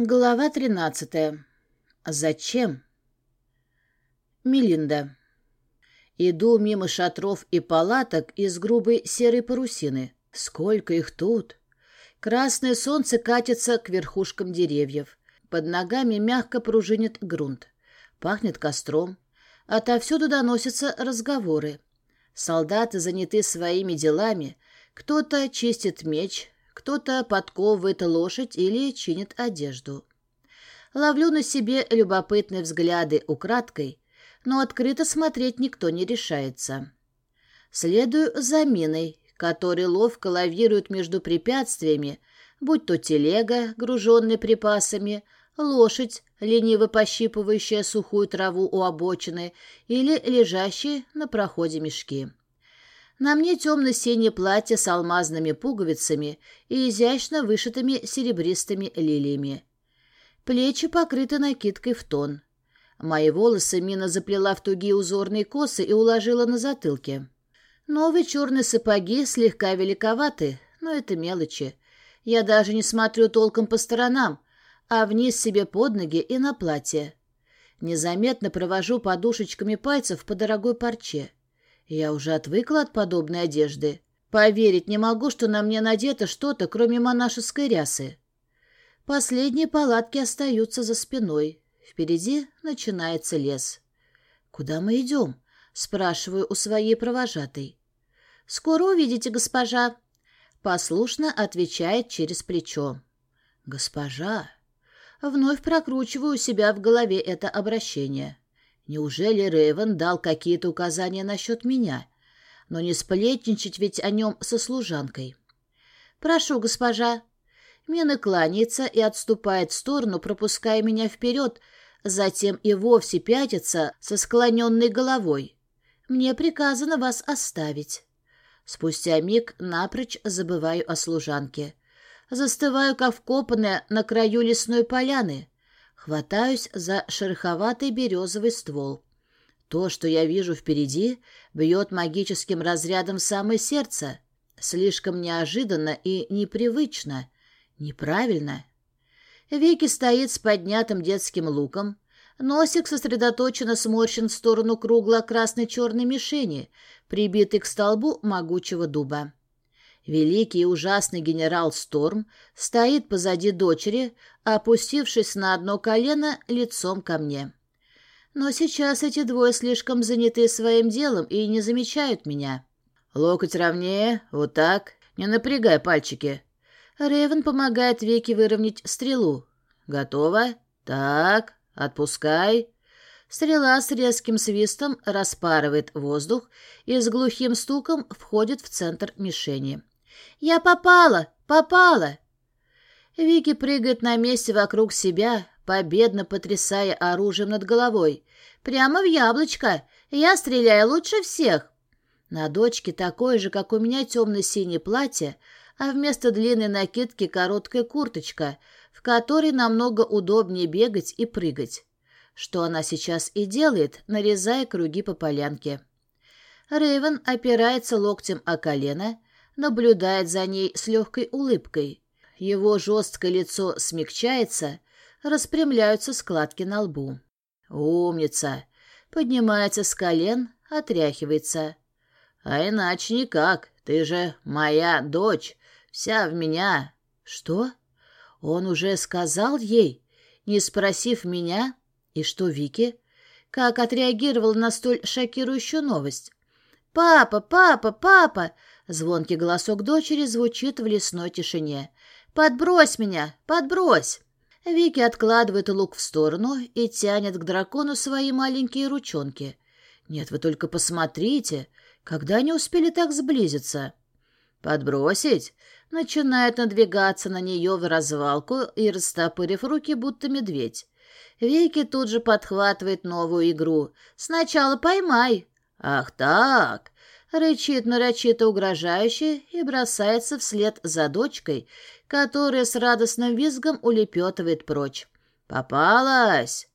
Глава тринадцатая. Зачем? Мелинда. Иду мимо шатров и палаток из грубой серой парусины. Сколько их тут! Красное солнце катится к верхушкам деревьев. Под ногами мягко пружинит грунт. Пахнет костром. Отовсюду доносятся разговоры. Солдаты заняты своими делами. Кто-то чистит меч, кто-то подковывает лошадь или чинит одежду. Ловлю на себе любопытные взгляды украдкой, но открыто смотреть никто не решается. Следую за миной, который ловко лавирует между препятствиями, будь то телега, груженная припасами, лошадь, лениво пощипывающая сухую траву у обочины или лежащие на проходе мешки. На мне темно-синее платье с алмазными пуговицами и изящно вышитыми серебристыми лилиями. Плечи покрыты накидкой в тон. Мои волосы Мина заплела в тугие узорные косы и уложила на затылке. Новые черные сапоги слегка великоваты, но это мелочи. Я даже не смотрю толком по сторонам, а вниз себе под ноги и на платье. Незаметно провожу подушечками пальцев по дорогой парче. Я уже отвыкла от подобной одежды. Поверить не могу, что на мне надето что-то, кроме монашеской рясы. Последние палатки остаются за спиной. Впереди начинается лес. «Куда мы идем?» — спрашиваю у своей провожатой. «Скоро увидите, госпожа», — послушно отвечает через плечо. «Госпожа!» Вновь прокручиваю у себя в голове это обращение. Неужели Рейвен дал какие-то указания насчет меня? Но не сплетничать ведь о нем со служанкой. «Прошу, госпожа». Мина кланяется и отступает в сторону, пропуская меня вперед, затем и вовсе пятится со склоненной головой. «Мне приказано вас оставить». Спустя миг напрочь забываю о служанке. Застываю, как вкопанная на краю лесной поляны. Хватаюсь за шероховатый березовый ствол. То, что я вижу впереди, бьет магическим разрядом в самое сердце. Слишком неожиданно и непривычно. Неправильно. Вики стоит с поднятым детским луком. Носик сосредоточенно сморщен в сторону кругло-красной черной мишени, прибитой к столбу могучего дуба. Великий и ужасный генерал Сторм стоит позади дочери, опустившись на одно колено лицом ко мне. Но сейчас эти двое слишком заняты своим делом и не замечают меня. Локоть ровнее, вот так, не напрягай пальчики. Рейвен помогает Вике выровнять стрелу. Готово? Так, отпускай. Стрела с резким свистом распарывает воздух и с глухим стуком входит в центр мишени. «Я попала! Попала!» Вики прыгает на месте вокруг себя, победно потрясая оружием над головой. «Прямо в яблочко! Я стреляю лучше всех!» На дочке такое же, как у меня, темно-синее платье, а вместо длинной накидки короткая курточка, в которой намного удобнее бегать и прыгать. Что она сейчас и делает, нарезая круги по полянке. Рейвен опирается локтем о колено, наблюдает за ней с легкой улыбкой. Его жесткое лицо смягчается, распрямляются складки на лбу. «Умница!» Поднимается с колен, отряхивается. «А иначе никак. Ты же моя дочь, вся в меня». «Что? Он уже сказал ей, не спросив меня? И что Вики?» Как отреагировал на столь шокирующую новость? «Папа, папа, папа!» Звонкий голосок дочери звучит в лесной тишине. «Подбрось меня! Подбрось!» Вики откладывает лук в сторону и тянет к дракону свои маленькие ручонки. «Нет, вы только посмотрите, когда они успели так сблизиться?» «Подбросить?» Начинает надвигаться на нее в развалку и, растопырив руки, будто медведь. Вики тут же подхватывает новую игру. «Сначала поймай!» «Ах так!» Рычит нарочито угрожающе и бросается вслед за дочкой, которая с радостным визгом улепетывает прочь. «Попалась!»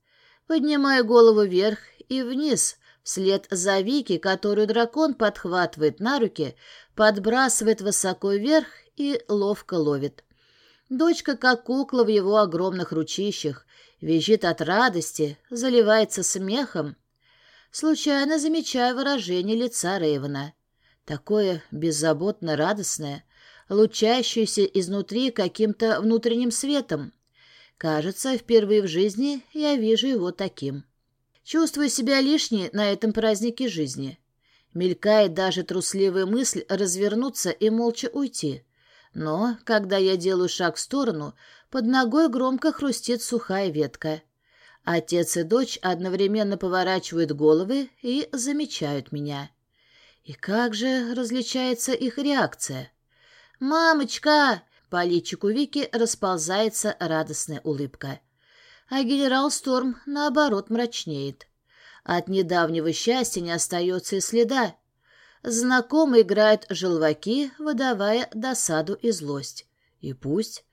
Поднимаю голову вверх и вниз, вслед за Вики, которую дракон подхватывает на руки, подбрасывает высоко вверх и ловко ловит. Дочка, как кукла в его огромных ручищах, визжит от радости, заливается смехом. Случайно замечаю выражение лица Рейвена. Такое беззаботно радостное, лучащееся изнутри каким-то внутренним светом. Кажется, впервые в жизни я вижу его таким. Чувствую себя лишней на этом празднике жизни. Мелькает даже трусливая мысль развернуться и молча уйти. Но, когда я делаю шаг в сторону, под ногой громко хрустит сухая ветка. Отец и дочь одновременно поворачивают головы и замечают меня. И как же различается их реакция? «Мамочка!» — по личику Вики расползается радостная улыбка. А генерал Сторм, наоборот, мрачнеет. От недавнего счастья не остается и следа. Знакомо играют желваки, выдавая досаду и злость. И пусть.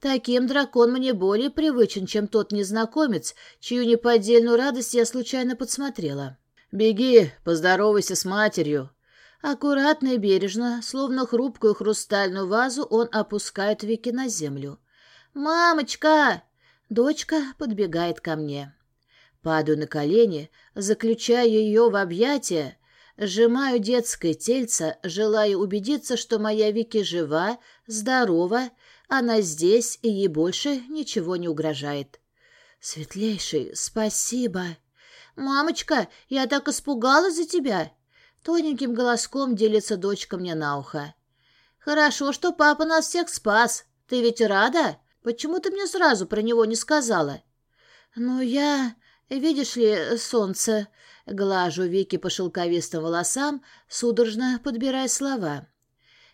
Таким дракон мне более привычен, чем тот незнакомец, чью неподдельную радость я случайно подсмотрела. «Беги, поздоровайся с матерью». Аккуратно и бережно, словно хрупкую хрустальную вазу, он опускает Вики на землю. «Мамочка!» Дочка подбегает ко мне. Падаю на колени, заключаю ее в объятия, сжимаю детское тельце, желая убедиться, что моя Вики жива, здорова, она здесь, и ей больше ничего не угрожает. «Светлейший, спасибо!» «Мамочка, я так испугалась за тебя!» Тоненьким голоском делится дочка мне на ухо. «Хорошо, что папа нас всех спас. Ты ведь рада? Почему ты мне сразу про него не сказала?» «Ну, я...» «Видишь ли, солнце...» — глажу Вики по шелковистым волосам, судорожно подбирая слова.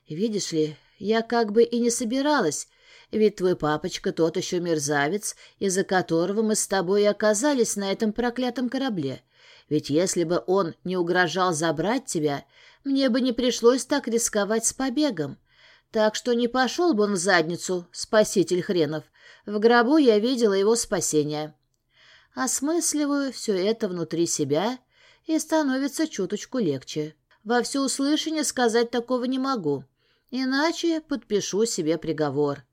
«Видишь ли, я как бы и не собиралась, ведь твой папочка тот еще мерзавец, из-за которого мы с тобой и оказались на этом проклятом корабле. Ведь если бы он не угрожал забрать тебя, мне бы не пришлось так рисковать с побегом. Так что не пошел бы он в задницу, спаситель хренов. В гробу я видела его спасение». Осмысливаю все это внутри себя, и становится чуточку легче. Во всеуслышание сказать такого не могу, иначе подпишу себе приговор.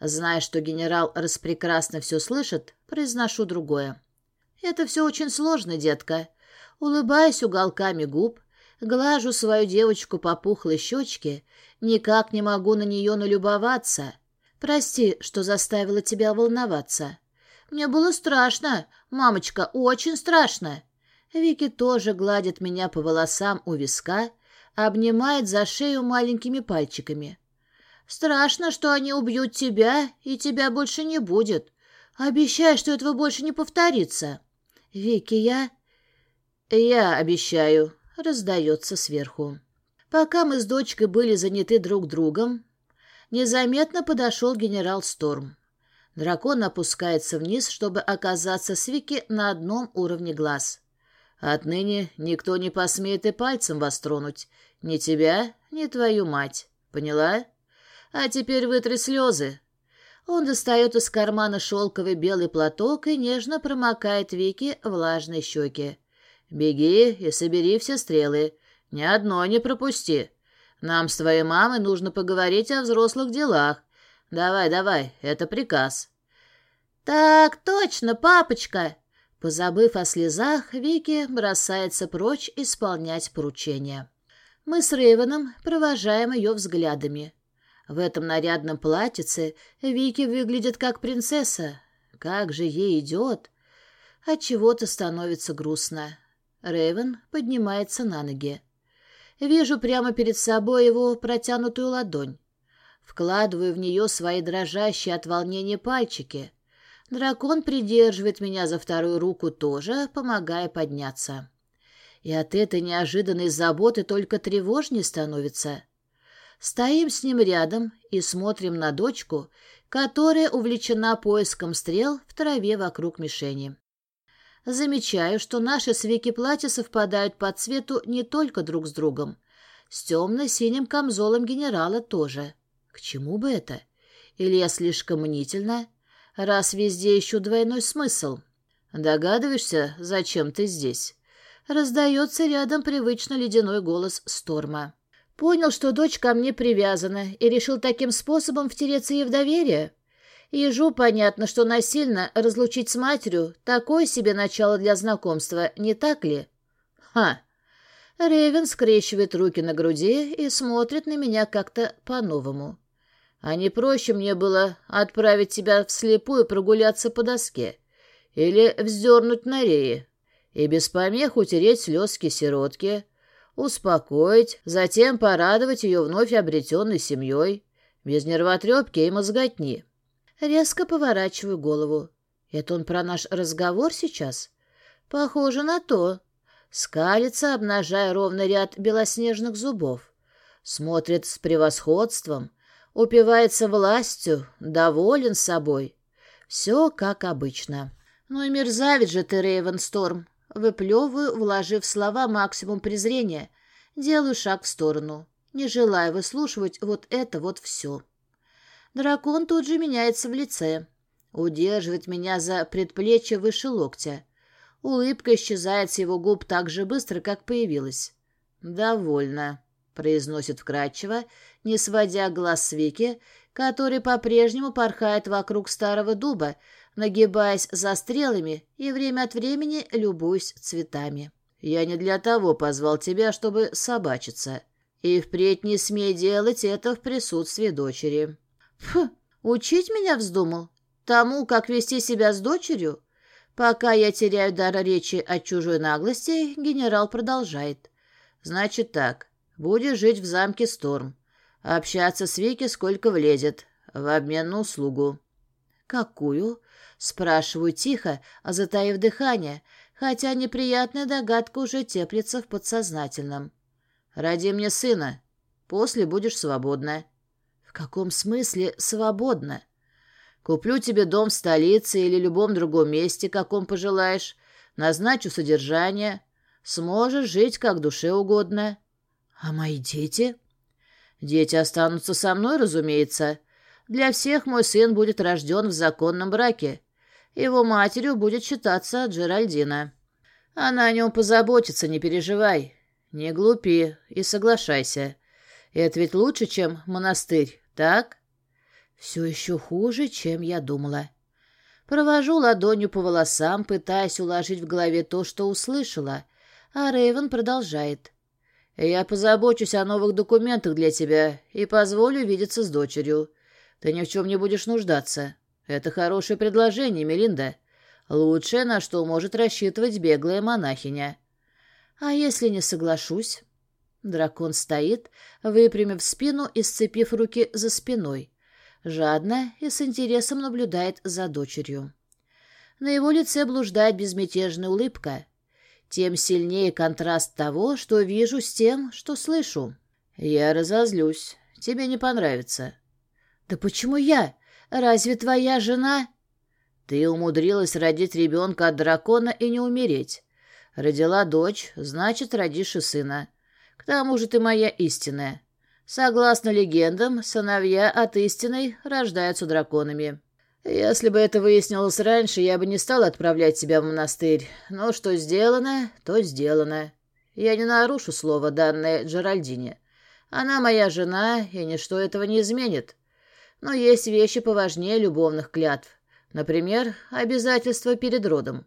Зная, что генерал распрекрасно все слышит, произношу другое. Это все очень сложно, детка. Улыбаясь уголками губ, глажу свою девочку по пухлой щечке, никак не могу на нее налюбоваться. Прости, что заставила тебя волноваться. Мне было страшно, мамочка, очень страшно. Вики тоже гладит меня по волосам у виска, обнимает за шею маленькими пальчиками. Страшно, что они убьют тебя, и тебя больше не будет. Обещай, что этого больше не повторится. Вики, я... Я обещаю, раздается сверху. Пока мы с дочкой были заняты друг другом, незаметно подошел генерал Сторм. Дракон опускается вниз, чтобы оказаться с Вики на одном уровне глаз. Отныне никто не посмеет и пальцем вас тронуть. Ни тебя, ни твою мать. Поняла? А теперь вытри слезы. Он достает из кармана шелковый белый платок и нежно промокает Вики влажной щеки. «Беги и собери все стрелы. Ни одной не пропусти. Нам с твоей мамой нужно поговорить о взрослых делах, «Давай, давай, это приказ». «Так точно, папочка!» Позабыв о слезах, Вики бросается прочь исполнять поручение. Мы с Рейвеном провожаем ее взглядами. В этом нарядном платьице Вики выглядит как принцесса. Как же ей идет! От чего-то становится грустно. Рейвен поднимается на ноги. Вижу прямо перед собой его протянутую ладонь. Вкладываю в нее свои дрожащие от волнения пальчики. Дракон придерживает меня за вторую руку тоже, помогая подняться. И от этой неожиданной заботы только тревожнее становится. Стоим с ним рядом и смотрим на дочку, которая увлечена поиском стрел в траве вокруг мишени. Замечаю, что наши с Вики платья совпадают по цвету не только друг с другом. С темно-синим камзолом генерала тоже. К чему бы это? Или я слишком мнительна? Раз везде ищу двойной смысл. Догадываешься, зачем ты здесь? Раздается рядом привычно ледяной голос Сторма. Понял, что дочь ко мне привязана, и решил таким способом втереться ей в доверие. Ежу понятно, что насильно разлучить с матерью — такое себе начало для знакомства, не так ли? Ха! Ревен скрещивает руки на груди и смотрит на меня как-то по-новому. А не проще мне было отправить тебя вслепую прогуляться по доске или вздернуть на рее и без помех утереть слезки сиротки, успокоить, затем порадовать ее вновь обретенной семьей, без нервотрепки и мозготни. Резко поворачиваю голову. Это он про наш разговор сейчас? Похоже на то. Скалится, обнажая ровно ряд белоснежных зубов. Смотрит с превосходством, упивается властью, доволен собой. Все как обычно. Ну и мерзавец же ты, Рейвенсторм. Выплевываю, вложив слова максимум презрения. Делаю шаг в сторону, не желая выслушивать вот это вот все. Дракон тут же меняется в лице. Удерживает меня за предплечье выше локтя. Улыбка исчезает с его губ так же быстро, как появилась. «Довольно», — произносит вкратчиво, не сводя глаз с Вики, который по-прежнему порхает вокруг старого дуба, нагибаясь за стрелами и время от времени любуясь цветами. «Я не для того позвал тебя, чтобы собачиться. И впредь не смей делать это в присутствии дочери». «Фу, учить меня вздумал? Тому, как вести себя с дочерью?» Пока я теряю дар речи от чужой наглости, генерал продолжает. «Значит так, будешь жить в замке Сторм, общаться с Вики сколько влезет, в обмен на услугу». «Какую?» — спрашиваю тихо, затаив дыхание, хотя неприятная догадка уже теплится в подсознательном. «Роди мне сына, после будешь свободна». «В каком смысле свободна?» Куплю тебе дом в столице или любом другом месте, каком пожелаешь. Назначу содержание. Сможешь жить как душе угодно. А мои дети? Дети останутся со мной, разумеется. Для всех мой сын будет рожден в законном браке. Его матерью будет считаться Джеральдина. Она о нем позаботится, не переживай. Не глупи и соглашайся. Это ведь лучше, чем монастырь, так?» Все еще хуже, чем я думала. Провожу ладонью по волосам, пытаясь уложить в голове то, что услышала, а Рейвен продолжает. «Я позабочусь о новых документах для тебя и позволю видеться с дочерью. Ты ни в чем не будешь нуждаться. Это хорошее предложение, Мелинда. Лучшее, на что может рассчитывать беглая монахиня». «А если не соглашусь?» Дракон стоит, выпрямив спину и сцепив руки за спиной жадно и с интересом наблюдает за дочерью. На его лице блуждает безмятежная улыбка. Тем сильнее контраст того, что вижу с тем, что слышу. «Я разозлюсь. Тебе не понравится». «Да почему я? Разве твоя жена...» «Ты умудрилась родить ребенка от дракона и не умереть. Родила дочь, значит, родишь и сына. К тому же ты моя истинная. Согласно легендам, сыновья от истины рождаются драконами. Если бы это выяснилось раньше, я бы не стал отправлять тебя в монастырь. Но что сделано, то сделано. Я не нарушу слово, данное Джеральдине. Она моя жена, и ничто этого не изменит. Но есть вещи поважнее любовных клятв. Например, обязательства перед родом.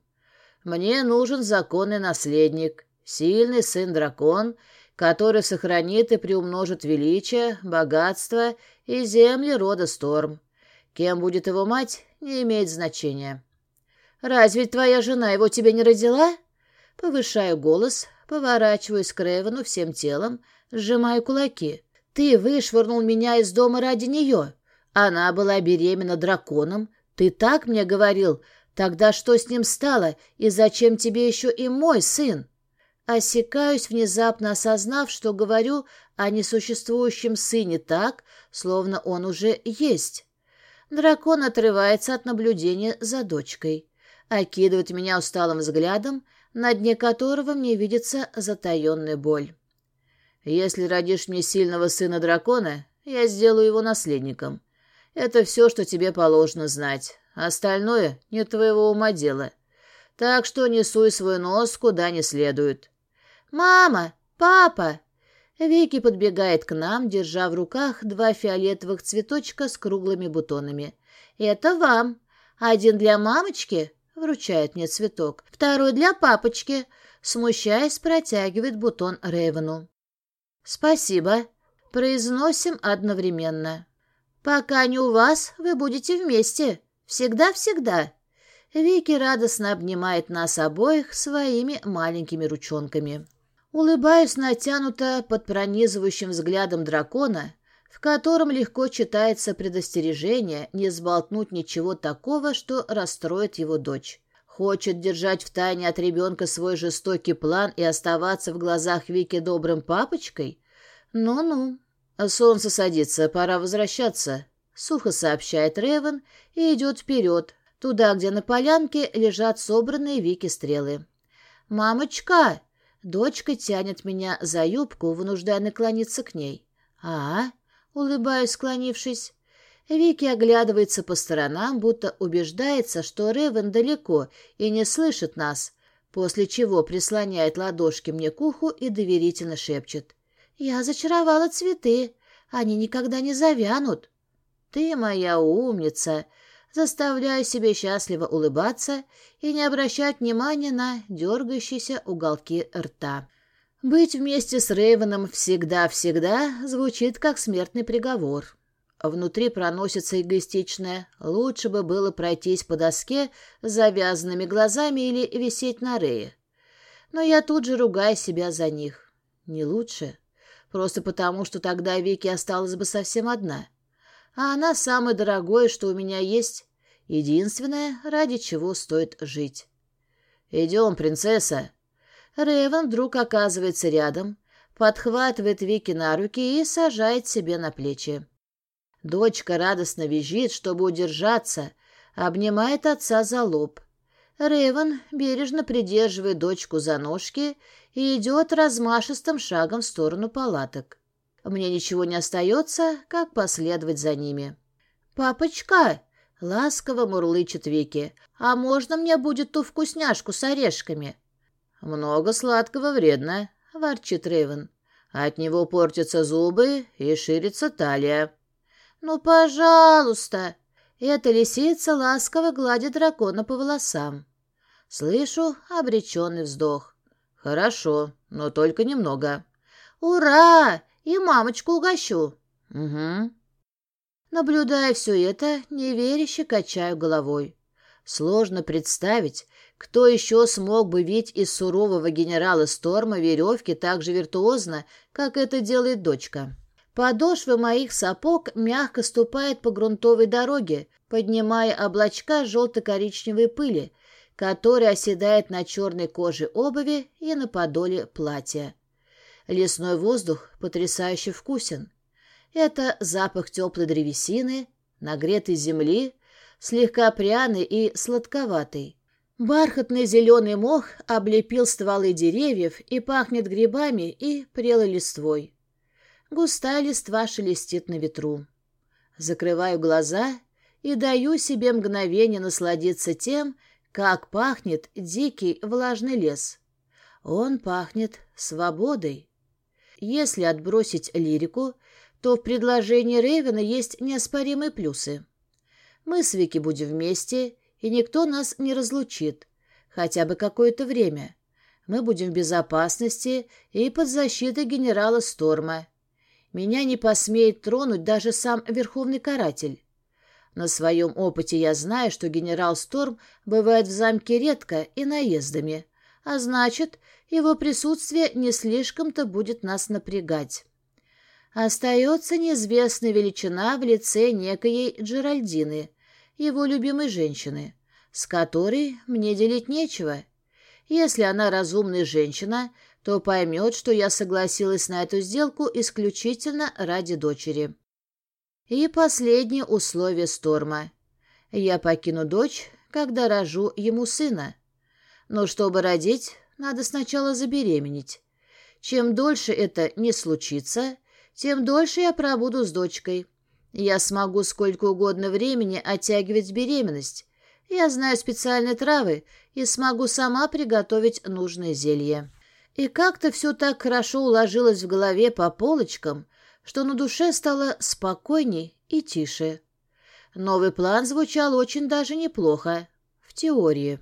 Мне нужен законный наследник, сильный сын-дракон — который сохранит и приумножит величие, богатство и земли рода Сторм. Кем будет его мать, не имеет значения. «Разве твоя жена его тебе не родила?» Повышаю голос, поворачиваюсь к Ревену всем телом, сжимаю кулаки. «Ты вышвырнул меня из дома ради нее. Она была беременна драконом. Ты так мне говорил. Тогда что с ним стало, и зачем тебе еще и мой сын?» Осекаюсь, внезапно осознав, что говорю о несуществующем сыне так, словно он уже есть. Дракон отрывается от наблюдения за дочкой, окидывает меня усталым взглядом, на дне которого мне видится затаенная боль. «Если родишь мне сильного сына дракона, я сделаю его наследником. Это все, что тебе положено знать. Остальное не твоего ума дело. Так что не суй свой нос куда не следует. «Мама! Папа!» Вики подбегает к нам, держа в руках два фиолетовых цветочка с круглыми бутонами, «Это вам. Один для мамочки», — вручает мне цветок. «Второй для папочки», — смущаясь, протягивает бутон Рейвену. «Спасибо», — произносим одновременно. «Пока не у вас, вы будете вместе. Всегда-всегда». Вики радостно обнимает нас обоих своими маленькими ручонками. Улыбаюсь натянуто под пронизывающим взглядом дракона, в котором легко читается предостережение не сболтнуть ничего такого, что расстроит его дочь. Хочет держать в тайне от ребенка свой жестокий план и оставаться в глазах Вики добрым папочкой? Ну-ну. Солнце садится, пора возвращаться. Сухо сообщает Ревен и идет вперед, туда, где на полянке лежат собранные Вики стрелы. «Мамочка!» Дочка тянет меня за юбку, вынуждая наклониться к ней. «А?» — улыбаюсь, склонившись. Вики оглядывается по сторонам, будто убеждается, что Ревен далеко и не слышит нас, после чего прислоняет ладошки мне к уху и доверительно шепчет. «Я зачаровала цветы. Они никогда не завянут». «Ты моя умница!» Заставляя себе счастливо улыбаться и не обращать внимания на дергающиеся уголки рта. Быть вместе с Рейвеном всегда-всегда звучит как смертный приговор. Внутри проносится эгоистичное «лучше бы было пройтись по доске с завязанными глазами или висеть на рее». Но я тут же ругаю себя за них. Не лучше. Просто потому, что тогда Вики осталась бы совсем одна — а она самое дорогое, что у меня есть, единственное, ради чего стоит жить. «Идем, принцесса!» Рэйвен вдруг оказывается рядом, подхватывает Вики на руки и сажает себе на плечи. Дочка радостно визжит, чтобы удержаться, обнимает отца за лоб. Рэйвен бережно придерживает дочку за ножки и идет размашистым шагом в сторону палаток. Мне ничего не остается, как последовать за ними. «Папочка!» — ласково мурлычет Вики. «А можно мне будет ту вкусняшку с орешками?» «Много сладкого вредно», — ворчит Рейвен. «От него портятся зубы и ширится талия». «Ну, пожалуйста!» Эта лисица ласково гладит дракона по волосам. Слышу обреченный вздох. «Хорошо, но только немного». «Ура! И мамочку угощу. Угу. Наблюдая все это, неверяще качаю головой. Сложно представить, кто еще смог бы видеть из сурового генерала Сторма веревки так же виртуозно, как это делает дочка. Подошвы моих сапог мягко ступает по грунтовой дороге, поднимая облачка желто-коричневой пыли, которая оседает на черной коже обуви и на подоле платья. Лесной воздух потрясающе вкусен. Это запах теплой древесины, нагретой земли, слегка пряный и сладковатый. Бархатный зеленый мох облепил стволы деревьев и пахнет грибами и прелой листвой. Густая листва шелестит на ветру. Закрываю глаза и даю себе мгновение насладиться тем, как пахнет дикий влажный лес. Он пахнет свободой. Если отбросить лирику, то в предложении Рейвена есть неоспоримые плюсы. Мы с Вики будем вместе, и никто нас не разлучит, хотя бы какое-то время. Мы будем в безопасности и под защитой генерала Сторма. Меня не посмеет тронуть даже сам Верховный Каратель. На своем опыте я знаю, что генерал Сторм бывает в замке редко и наездами, а значит, его присутствие не слишком-то будет нас напрягать. Остается неизвестная величина в лице некоей Джеральдины, его любимой женщины, с которой мне делить нечего. Если она разумная женщина, то поймет, что я согласилась на эту сделку исключительно ради дочери. И последнее условие Сторма. Я покину дочь, когда рожу ему сына. Но чтобы родить, надо сначала забеременеть. Чем дольше это не случится, тем дольше я пробуду с дочкой. Я смогу сколько угодно времени оттягивать беременность. Я знаю специальные травы и смогу сама приготовить нужное зелье. И как-то все так хорошо уложилось в голове по полочкам, что на душе стало спокойней и тише. Новый план звучал очень даже неплохо. В теории.